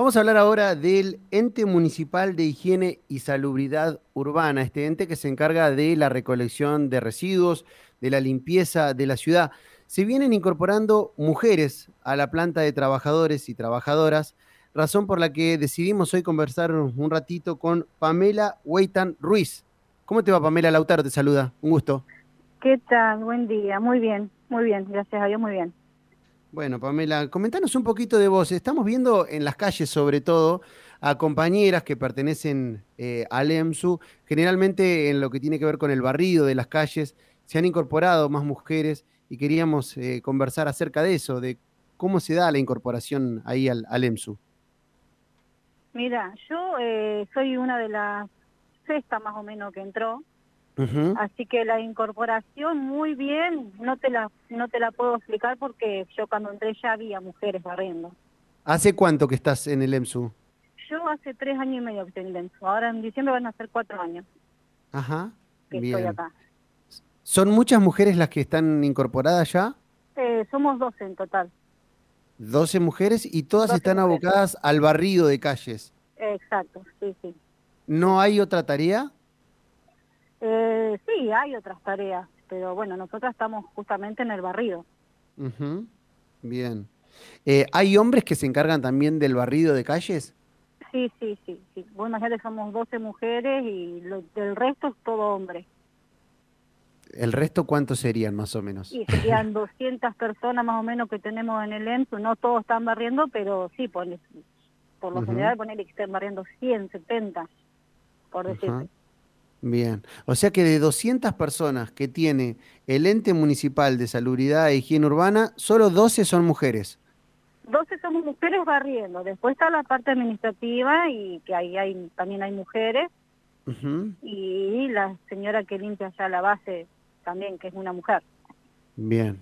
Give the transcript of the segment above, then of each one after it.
Vamos a hablar ahora del ente municipal de higiene y salubridad urbana, este ente que se encarga de la recolección de residuos, de la limpieza de la ciudad. Se vienen incorporando mujeres a la planta de trabajadores y trabajadoras, razón por la que decidimos hoy conversar un ratito con Pamela Weitan Ruiz. ¿Cómo te va, Pamela? Lautaro te saluda. Un gusto. ¿Qué tal? Buen día. Muy bien, muy bien. Gracias a Dios, muy bien. Bueno, Pamela, comentanos un poquito de vos. Estamos viendo en las calles, sobre todo, a compañeras que pertenecen eh, al EMSU, generalmente en lo que tiene que ver con el barrido de las calles, se han incorporado más mujeres y queríamos eh, conversar acerca de eso, de cómo se da la incorporación ahí al, EMSU. Mira, yo eh, soy una de las sexta más o menos que entró, Así que la incorporación muy bien, no te la no te la puedo explicar porque yo cuando entré ya había mujeres barriendo. ¿Hace cuánto que estás en el EMSU? Yo hace tres años y medio que estoy en el EMSU. Ahora en diciembre van a ser cuatro años. Ajá. Que estoy acá. ¿Son muchas mujeres las que están incorporadas ya? Eh, somos 12 en total. 12 mujeres y todas están abocadas al barrido de calles. Exacto, sí, sí. ¿No hay otra tarea? Eh, sí, hay otras tareas, pero bueno, nosotros estamos justamente en el barrido. Bien. Eh, ¿Hay hombres que se encargan también del barrido de calles? Sí, sí, sí. sí. Vos imaginate que somos 12 mujeres y lo, el resto es todo hombre. ¿El resto cuántos serían más o menos? Sí, serían 200 personas más o menos que tenemos en el ENSU. No todos están barriendo, pero sí, por, por lo general ponerle que estén barriendo 100, 70, por decirte. Bien, o sea que de 200 personas que tiene el ente municipal de salubridad e higiene urbana, solo 12 son mujeres. 12 somos mujeres barriendo, después está la parte administrativa y que ahí hay, también hay mujeres y la señora que limpia ya la base también, que es una mujer. Bien,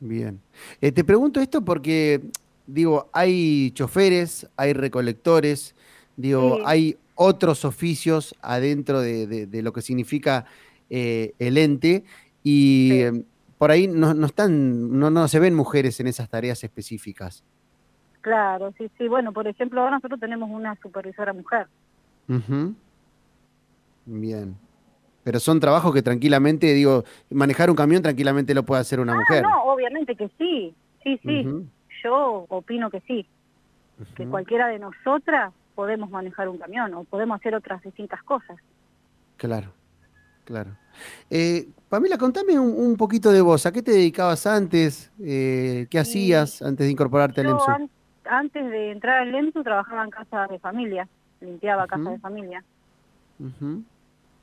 bien. Eh, te pregunto esto porque, digo, hay choferes, hay recolectores, digo, hay otros oficios adentro de, lo que significa eh, el ente y em, por ahí no, están, no, no se ven mujeres en esas tareas específicas. Claro, sí, sí. Bueno, por ejemplo, ahora nosotros tenemos una supervisora mujer. Bien. Pero son trabajos que tranquilamente, digo, manejar un camión tranquilamente lo puede hacer una ah, mujer. No, obviamente que sí. Sí, sí. Yo opino que sí. Que cualquiera de nosotras podemos manejar un camión o podemos hacer otras distintas cosas. Claro, claro. Eh, Pamela, contame un, poquito de vos. ¿A qué te dedicabas antes? Eh, ¿Qué hacías antes de incorporarte al EMSU? antes de entrar al EMSU trabajaba en casa de familia, limpiaba casa de familia.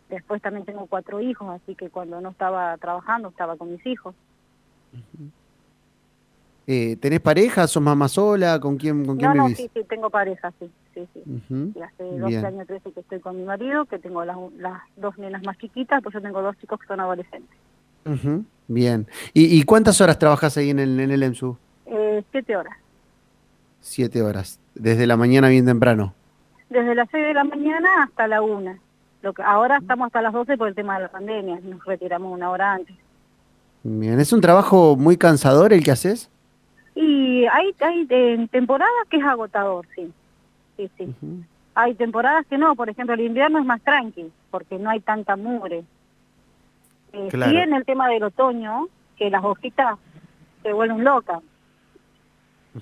Después también tengo cuatro hijos, así que cuando no estaba trabajando estaba con mis hijos. Eh, ¿Tenés pareja? ¿Sos mamá sola? ¿Con quién, con quién no, vivís? No, sí, sí, tengo pareja, sí. sí, sí. y hace 12 años, 13 que estoy con mi marido, que tengo las, las dos nenas más chiquitas, pues yo tengo dos chicos que son adolescentes. Bien. ¿Y, ¿Y, cuántas horas trabajas ahí en el, en el EMSU? Eh, siete horas. Siete horas. ¿Desde la mañana bien temprano? Desde las seis de la mañana hasta la una. Lo que, ahora estamos hasta las doce por el tema de la pandemia, nos retiramos una hora antes. Bien, ¿es un trabajo muy cansador el que haces? Hay, hay eh, temporadas que es agotador, sí. Sí, sí. Hay temporadas que no, por ejemplo, el invierno es más tranqui, porque no hay tanta mugre. Eh, Sí en el tema del otoño, que las hojitas se vuelven locas.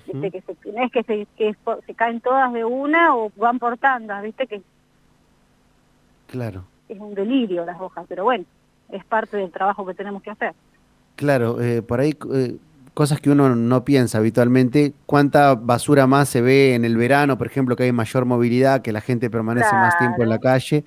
que se, es que se, que se caen todas de una o van por tandas, ¿viste? Que claro. Es un delirio las hojas, pero bueno, es parte del trabajo que tenemos que hacer. Claro, eh, por ahí eh, cosas que uno no piensa habitualmente. ¿Cuánta basura más se ve en el verano, por ejemplo, que hay mayor movilidad, que la gente permanece más tiempo en la calle?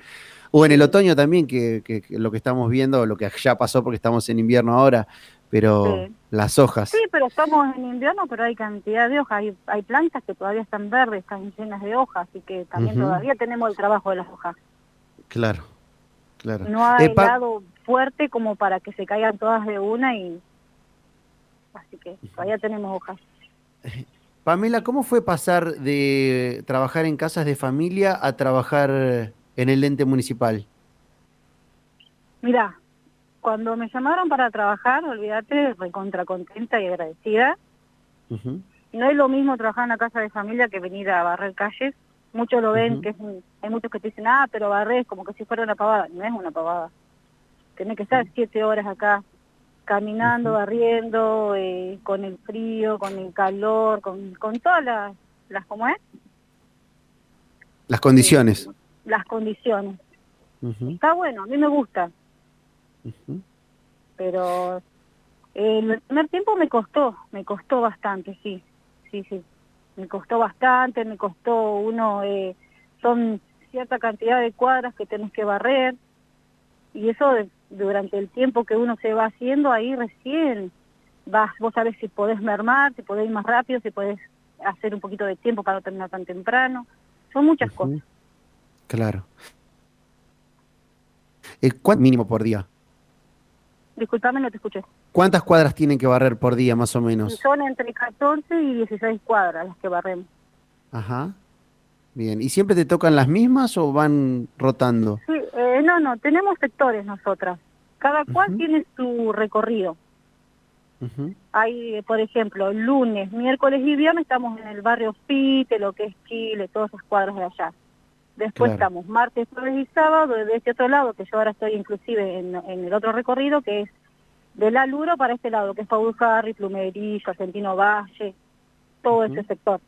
O en el otoño también, que, lo que estamos viendo, lo que ya pasó porque estamos en invierno ahora, pero las hojas. Sí, pero estamos en invierno, pero hay cantidad de hojas. Hay, hay plantas que todavía están verdes, están llenas de hojas, así que también todavía tenemos el trabajo de las hojas. Claro, claro. No ha llegado fuerte como para que se caigan todas de una y así que todavía tenemos hojas. Pamela, ¿cómo fue pasar de trabajar en casas de familia a trabajar en el ente municipal? Mira, cuando me llamaron para trabajar, olvídate, fue contra contenta y agradecida. no es lo mismo trabajar en la casa de familia que venir a barrer calles. Muchos lo ven, que es hay muchos que te dicen, ah, pero barrer como que si fuera una pavada. No es una pavada. Tienes que estar siete horas acá, caminando, barriendo, eh, con el frío, con el calor, con, con todas las, las, ¿cómo es? Las condiciones. las condiciones. Está bueno, a mí me gusta. Pero el primer tiempo me costó, me costó bastante, sí, sí, sí. Me costó bastante, me costó uno, eh, son cierta cantidad de cuadras que tenés que barrer y eso durante el tiempo que uno se va haciendo ahí recién vas, vos sabés si podés mermar, si podés ir más rápido, si podés hacer un poquito de tiempo para no terminar tan temprano, son muchas cosas. Claro. ¿Cuánto mínimo por día? Disculpame, no te escuché. ¿Cuántas cuadras tienen que barrer por día, más o menos? Son entre 14 y 16 cuadras las que barremos. Ajá. Bien. ¿Y siempre te tocan las mismas o van rotando? Sí, eh, no, no, tenemos sectores nosotras. Cada cual tiene su recorrido. Hay, por ejemplo, lunes, miércoles y viernes estamos en el barrio Pite, lo que es Chile, todas esas cuadras de allá. Después estamos martes, jueves y sábado de este otro lado, que yo ahora estoy inclusive en, el otro recorrido, que es de la Luro para este lado, que es Paul Harry, Plumerillo, Argentino Valle, todo ese sector.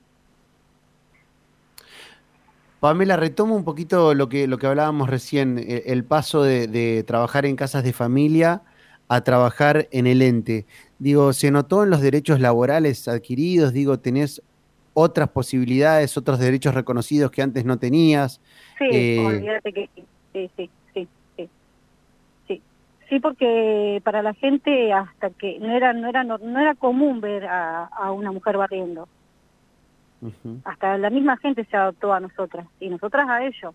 Pamela, retomo un poquito lo que, lo que hablábamos recién, eh, el, paso de, trabajar en casas de familia a trabajar en el ente. Digo, ¿se notó en los derechos laborales adquiridos? Digo, ¿tenés otras posibilidades, otros derechos reconocidos que antes no tenías. Sí, eh, olvídate que sí, sí, sí, sí, sí, sí. porque para la gente hasta que no era no era no, era común ver a, una mujer barriendo. Hasta la misma gente se adoptó a nosotras y nosotras a ellos.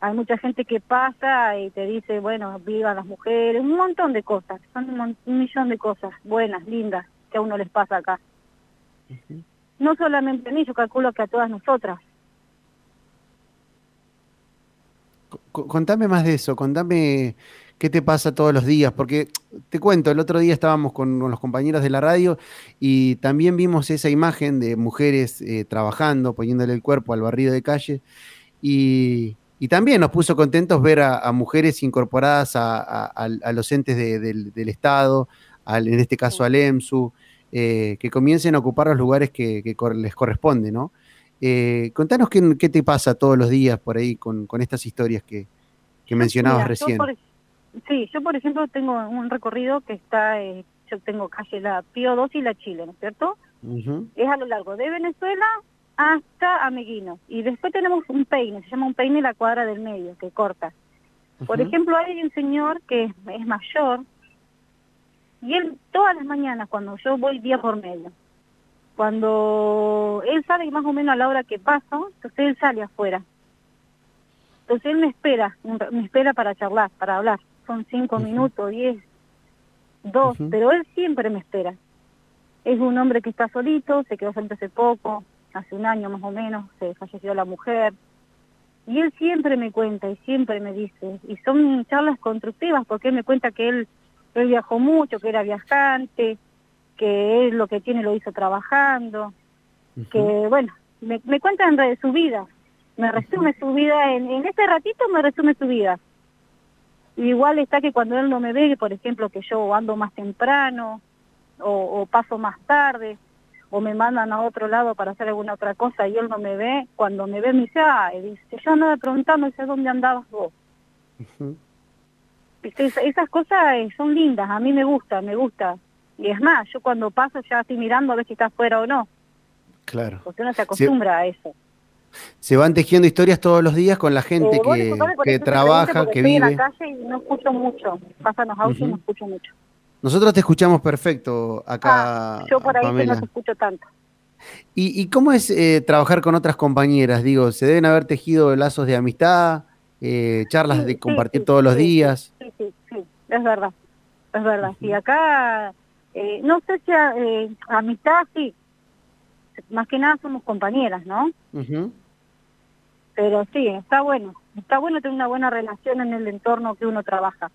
Hay mucha gente que pasa y te dice, bueno, vivan las mujeres, un montón de cosas, son un, millón de cosas buenas, lindas, que a uno les pasa acá no solamente a mí, yo calculo que a todas nosotras. Contame más de eso, contame qué te pasa todos los días, porque te cuento, el otro día estábamos con, los compañeros de la radio y también vimos esa imagen de mujeres eh, trabajando, poniéndole el cuerpo al barrido de calle, y, también nos puso contentos ver a, mujeres incorporadas a, los entes del, Estado, en este caso al EMSU, eh, que comiencen a ocupar los lugares que, les corresponde, ¿no? Eh, contanos qué, te pasa todos los días por ahí con, estas historias que, mencionabas recién. Sí, yo por ejemplo tengo un recorrido que está, eh, yo tengo calle la Pío 2 y la Chile, ¿no es cierto? Es a lo largo de Venezuela hasta Ameguino. Y después tenemos un peine, se llama un peine la cuadra del medio, que corta. Por ejemplo, hay un señor que es mayor, y él todas las mañanas, cuando yo voy día por medio, cuando él sabe más o menos a la hora que paso, entonces él sale afuera. Entonces él me espera, me espera para charlar, para hablar. Son cinco minutos, diez, dos, pero él siempre me espera. Es un hombre que está solito, se quedó solito hace poco, hace un año más o menos, se falleció la mujer. Y él siempre me cuenta y siempre me dice, y son charlas constructivas porque él me cuenta que él él viajó mucho, que era viajante, que él lo que tiene lo hizo trabajando, que bueno, me, me cuentan de su vida, me resume su vida, en, en este ratito me resume su vida. Igual está que cuando él no me ve, por ejemplo, que yo ando más temprano o, paso más tarde, o me mandan a otro lado para hacer alguna otra cosa y él no me ve, cuando me ve me dice, ah, dice, yo andaba preguntando, dice, ¿dónde andabas vos? esas cosas eh, son lindas, a mí me gusta, me gusta. Y es más, yo cuando paso ya estoy mirando a ver si está afuera o no. Claro. Porque uno se acostumbra a eso. Se van tejiendo historias todos los días con la gente eh, que, que trabaja, que vive. en la calle y no escucho mucho. Pasan los autos y no escucho mucho. Nosotros te escuchamos perfecto acá. Ah, yo por ahí no te escucho tanto. ¿Y, y cómo es eh, trabajar con otras compañeras? Digo, ¿se deben haber tejido lazos de amistad? Eh, charlas de compartir todos los días. Sí, sí, sí, es verdad, es verdad. Y acá, eh, no sé si eh, amistad, sí, más que nada somos compañeras, ¿no? Pero sí, está bueno, está bueno tener una buena relación en el entorno que uno trabaja.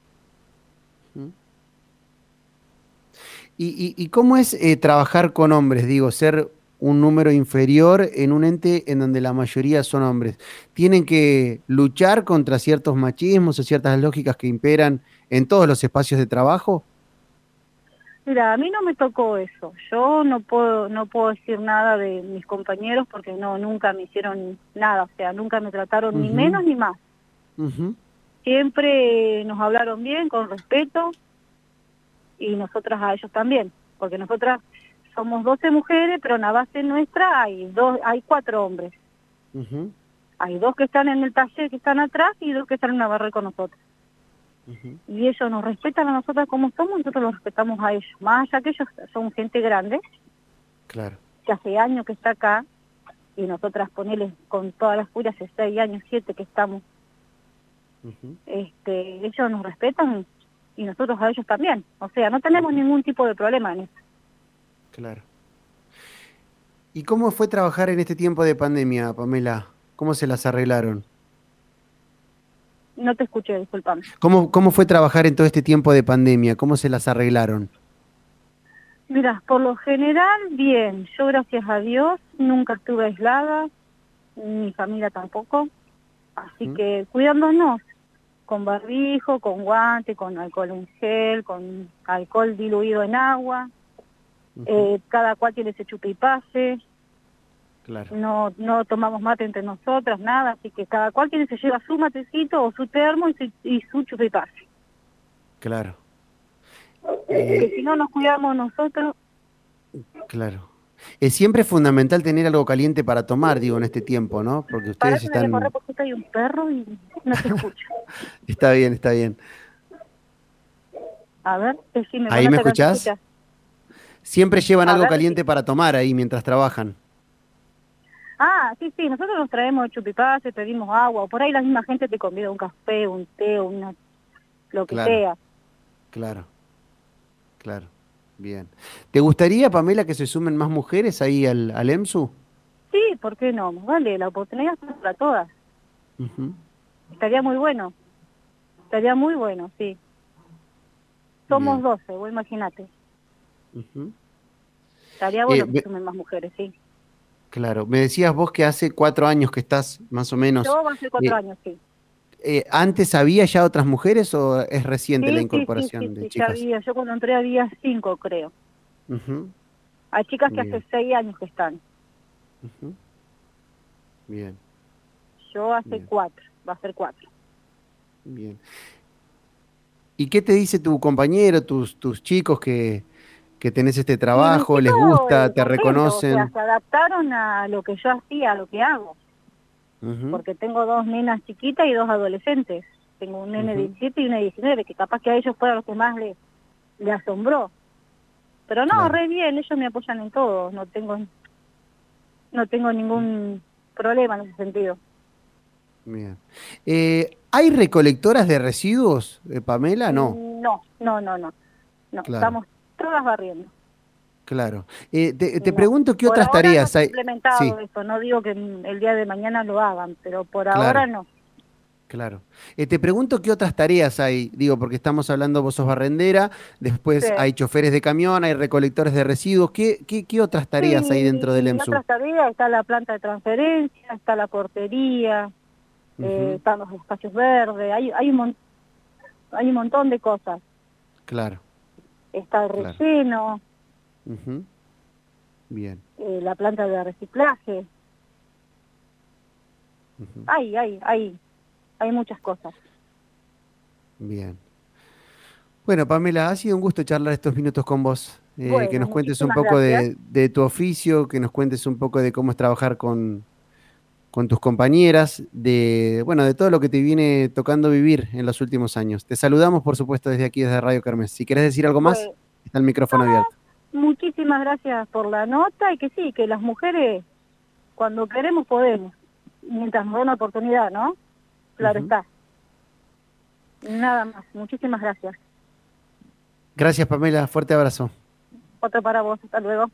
¿Y, cómo es eh, trabajar con hombres? Digo, ser un número inferior en un ente en donde la mayoría son hombres. ¿Tienen que luchar contra ciertos machismos o ciertas lógicas que imperan en todos los espacios de trabajo? Mira, a mí no me tocó eso. Yo no puedo no puedo decir nada de mis compañeros porque no nunca me hicieron nada, o sea, nunca me trataron ni menos ni más. Siempre nos hablaron bien, con respeto, y nosotras a ellos también, porque nosotras somos 12 mujeres, pero en la base nuestra hay dos, hay cuatro hombres. Hay dos que están en el taller, que están atrás, y dos que están en la barra con nosotros. Y ellos nos respetan a nosotras como somos, nosotros los respetamos a ellos. Más allá que ellos son gente grande, claro. que hace años que está acá, y nosotras ponele con todas las furias, hace seis años, siete que estamos, este, ellos nos respetan y nosotros a ellos también. O sea, no tenemos ningún tipo de problema en eso. Claro. ¿Y cómo fue trabajar en este tiempo de pandemia, Pamela? ¿Cómo se las arreglaron? No te escuché, disculpame. ¿Cómo, ¿Cómo fue trabajar en todo este tiempo de pandemia? ¿Cómo se las arreglaron? Mira, por lo general, bien. Yo, gracias a Dios, nunca estuve aislada, mi familia tampoco. Así que cuidándonos, con barbijo, con guante, con alcohol en gel, con alcohol diluido en agua. eh, cada cual tiene ese chupe y pase. Claro. No, no tomamos mate entre nosotras, nada, así que cada cual tiene se lleva su matecito o su termo y su, y su. Claro. Eh, que si no nos cuidamos nosotros. Claro. Es siempre fundamental tener algo caliente para tomar, digo, en este tiempo, ¿no? Porque ustedes están... porque hay un perro y no se escucha. está bien, está bien. A ver, decime. ¿Ahí me escuchás? Siempre llevan algo caliente para tomar ahí mientras trabajan. Ah, sí, sí, nosotros nos traemos chupipase, pedimos agua, o por ahí la misma gente te convida un café, un té, una, lo que sea. Claro, claro. Bien. ¿Te gustaría, Pamela, que se sumen más mujeres ahí al, al EMSU? Sí, ¿por qué no? Vale, la oportunidad es para todas. Estaría muy bueno. Estaría muy bueno, sí. Somos doce, 12, vos imagínate. Estaría bueno eh, que se sumen más mujeres, sí. Claro. Me decías vos que hace cuatro años que estás, más o menos... Yo hace cuatro eh, años, sí. Eh, ¿antes había ya otras mujeres o es reciente la incorporación sí, sí, de chicas? Había. Yo cuando entré había cinco, creo. Hay chicas que hace seis años que están. Bien. Yo hace cuatro, va a ser cuatro. Bien. ¿Y qué te dice tu compañero, tus, tus chicos que, que tenés este trabajo, les gusta, te reconocen? se adaptaron a lo que yo hacía, a lo que hago porque tengo dos nenas chiquitas y dos adolescentes. Tengo un nene de 17 y una de 19, que capaz que a ellos fueron los que más le, le asombró. Pero no, re bien, ellos me apoyan en todo, no tengo no tengo ningún problema en ese sentido. Bien. Eh, ¿Hay recolectoras de residuos, eh, Pamela? No. No, no, no, no. no Estamos todas barriendo. Claro. Eh, te, pregunto qué otras tareas no hay. implementado esto, no digo que el día de mañana lo hagan, pero por ahora no. Claro. Eh, te pregunto qué otras tareas hay, digo, porque estamos hablando, vos sos barrendera, después hay choferes de camión, hay recolectores de residuos, ¿qué, qué, otras tareas hay dentro del EMSU? otras tareas está la planta de transferencia, está la portería, eh, están los espacios verdes, hay, hay, un, hay un montón de cosas. Claro. Está el relleno. Bien. Eh, la planta de reciclaje. Hay, hay, hay, hay muchas cosas. Bien. Bueno, Pamela, ha sido un gusto charlar estos minutos con vos. Eh, que nos cuentes un poco de, tu oficio, que nos cuentes un poco de cómo es trabajar con, con tus compañeras, de bueno, de todo lo que te viene tocando vivir en los últimos años. Te saludamos, por supuesto, desde aquí, desde Radio Carmes. Si querés decir algo más, pues, está el micrófono abierto. Muchísimas gracias por la nota y que sí, que las mujeres cuando queremos podemos, mientras nos da una oportunidad, ¿no? Claro está. Nada más, muchísimas gracias. Gracias Pamela, fuerte abrazo. Otro para vos, hasta luego.